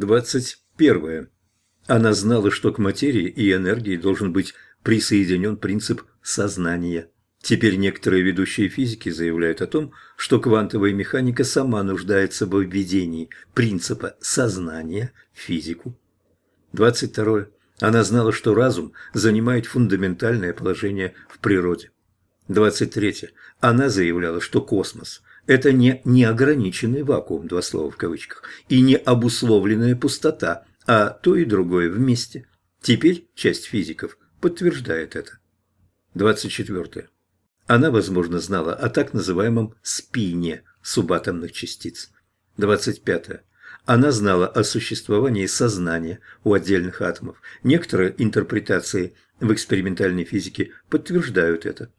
21. Она знала, что к материи и энергии должен быть присоединен принцип сознания. Теперь некоторые ведущие физики заявляют о том, что квантовая механика сама нуждается в введении принципа сознания в физику. 22. Она знала, что разум занимает фундаментальное положение в природе. 23. Она заявляла, что космос – это не неограниченный вакуум, два слова в кавычках, и не обусловленная пустота, а то и другое вместе. Теперь часть физиков подтверждает это. 24. Она, возможно, знала о так называемом спине субатомных частиц. 25. Она знала о существовании сознания у отдельных атомов. Некоторые интерпретации в экспериментальной физике подтверждают это.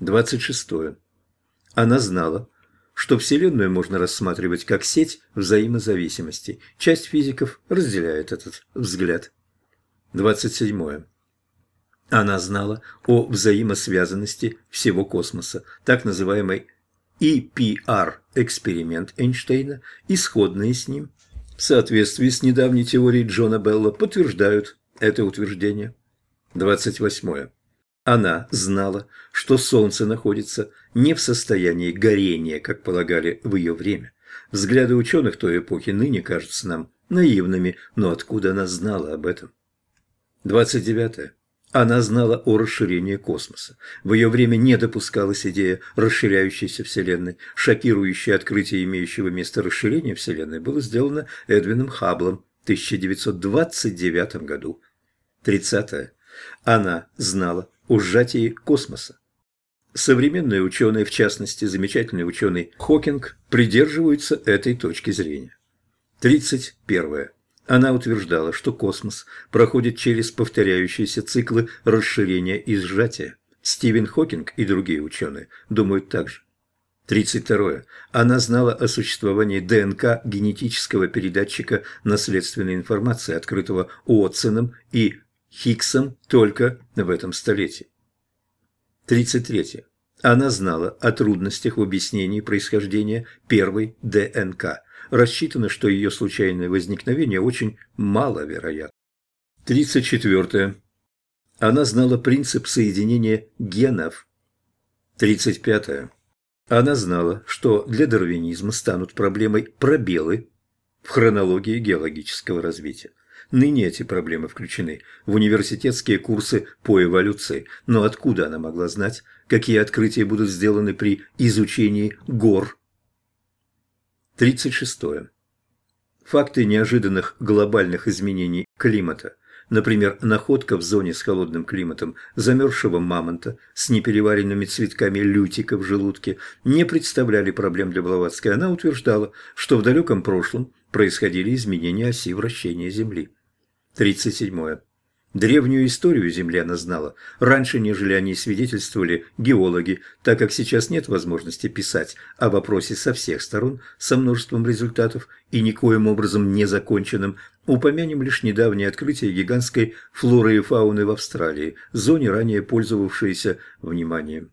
26. Она знала, что Вселенную можно рассматривать как сеть взаимозависимости. Часть физиков разделяет этот взгляд. 27. Она знала о взаимосвязанности всего космоса, так называемый EPR-эксперимент Эйнштейна, исходные с ним, в соответствии с недавней теорией Джона Белла, подтверждают это утверждение. 28. Она знала, что Солнце находится не в состоянии горения, как полагали в ее время. Взгляды ученых той эпохи ныне кажутся нам наивными, но откуда она знала об этом? 29. Она знала о расширении космоса. В ее время не допускалась идея расширяющейся Вселенной. Шокирующее открытие имеющего место расширения Вселенной было сделано Эдвином Хаблом в 1929 году. 30. Она знала о сжатии космоса. Современные ученые, в частности замечательный ученый Хокинг, придерживаются этой точки зрения. 31. Она утверждала, что космос проходит через повторяющиеся циклы расширения и сжатия. Стивен Хокинг и другие ученые думают так же. 32. Она знала о существовании ДНК генетического передатчика наследственной информации, открытого Уотсоном и Хиггсом только в этом столетии. 33. Она знала о трудностях в объяснении происхождения первой ДНК – рассчитано, что ее случайное возникновение очень маловероятно. 34. Она знала принцип соединения генов. 35. Она знала, что для дарвинизма станут проблемой пробелы в хронологии геологического развития. Ныне эти проблемы включены в университетские курсы по эволюции, но откуда она могла знать, какие открытия будут сделаны при изучении гор 36. Факты неожиданных глобальных изменений климата, например, находка в зоне с холодным климатом замерзшего мамонта с непереваренными цветками лютика в желудке, не представляли проблем для Блаватской. Она утверждала, что в далеком прошлом происходили изменения оси вращения Земли. 37. Древнюю историю Земли она знала раньше, нежели они свидетельствовали геологи, так как сейчас нет возможности писать о вопросе со всех сторон, со множеством результатов и никоим образом не законченным. Упомянем лишь недавнее открытие гигантской флоры и фауны в Австралии, зоне, ранее пользовавшейся вниманием.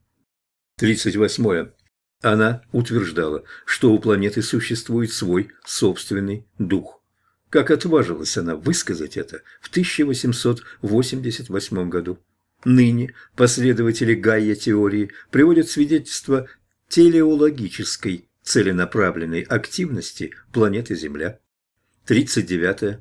38. Она утверждала, что у планеты существует свой собственный дух. Как отважилась она высказать это в 1888 году. Ныне последователи Гайя-теории приводят свидетельство телеологической целенаправленной активности планеты Земля. 39.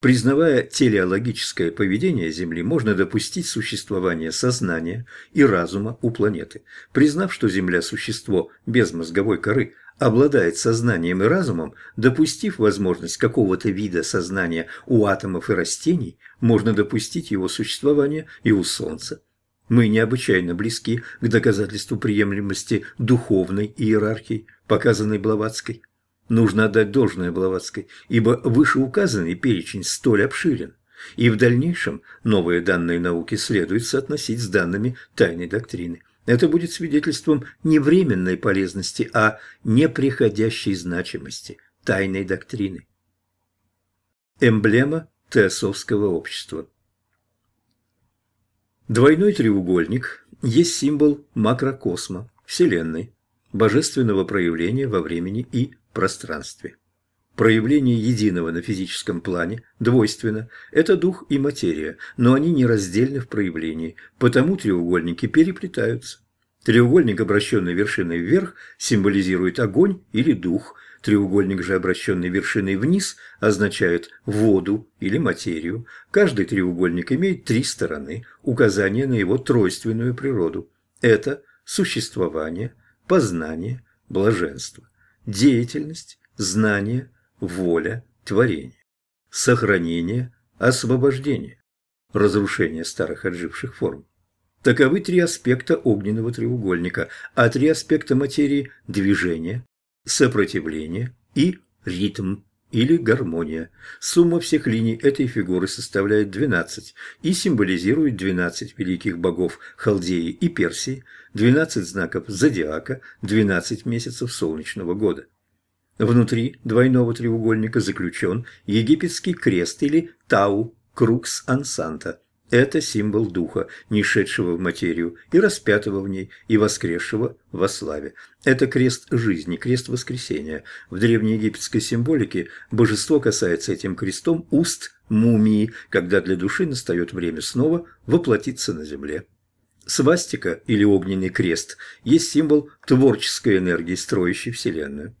Признавая телеологическое поведение Земли, можно допустить существование сознания и разума у планеты. Признав, что Земля – существо без мозговой коры, обладает сознанием и разумом, допустив возможность какого-то вида сознания у атомов и растений, можно допустить его существование и у Солнца. Мы необычайно близки к доказательству приемлемости духовной иерархии, показанной Блаватской. Нужно отдать должное Блаватской, ибо вышеуказанный перечень столь обширен, и в дальнейшем новые данные науки следует соотносить с данными тайной доктрины. Это будет свидетельством не временной полезности, а неприходящей значимости тайной доктрины. Эмблема Теософского общества Двойной треугольник есть символ макрокосма, Вселенной, божественного проявления во времени и пространстве. Проявление единого на физическом плане двойственно – это дух и материя, но они нераздельны в проявлении, потому треугольники переплетаются. Треугольник, обращенный вершиной вверх, символизирует огонь или дух, треугольник же, обращенный вершиной вниз, означает воду или материю. Каждый треугольник имеет три стороны, указание на его тройственную природу. Это существование, познание, блаженство, деятельность, знание, воля, творение, сохранение, освобождение, разрушение старых отживших форм. Таковы три аспекта огненного треугольника, а три аспекта материи – движение, сопротивление и ритм или гармония. Сумма всех линий этой фигуры составляет 12 и символизирует 12 великих богов Халдеи и Персии, 12 знаков зодиака, 12 месяцев солнечного года. Внутри двойного треугольника заключен египетский крест или Тау, Крукс Ансанта – это символ духа, не шедшего в материю и распятого в ней, и воскресшего во славе. Это крест жизни, крест воскресения. В древнеегипетской символике божество касается этим крестом уст мумии, когда для души настает время снова воплотиться на земле. Свастика или огненный крест есть символ творческой энергии, строящей Вселенную.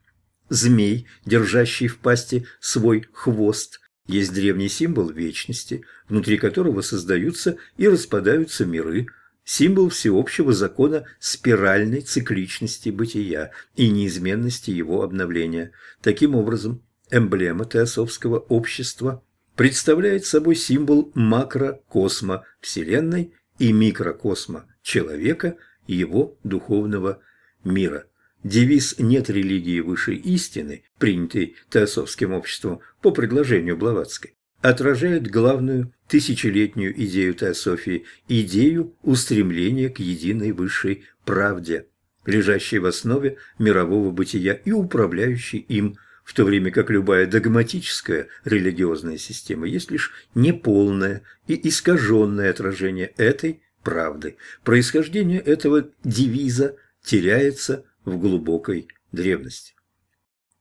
Змей, держащий в пасти свой хвост, есть древний символ вечности, внутри которого создаются и распадаются миры, символ всеобщего закона спиральной цикличности бытия и неизменности его обновления. Таким образом, эмблема теософского общества представляет собой символ макрокосма Вселенной и микрокосма человека и его духовного мира. Девиз «Нет религии выше истины», принятый Теософским обществом по предложению Блаватской, отражает главную тысячелетнюю идею Теософии – идею устремления к единой высшей правде, лежащей в основе мирового бытия и управляющей им, в то время как любая догматическая религиозная система есть лишь неполное и искаженное отражение этой правды. Происхождение этого девиза теряется в глубокой древности.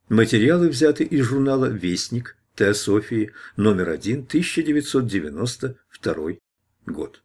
Материалы взяты из журнала «Вестник» Теософии, номер 1, 1992 год.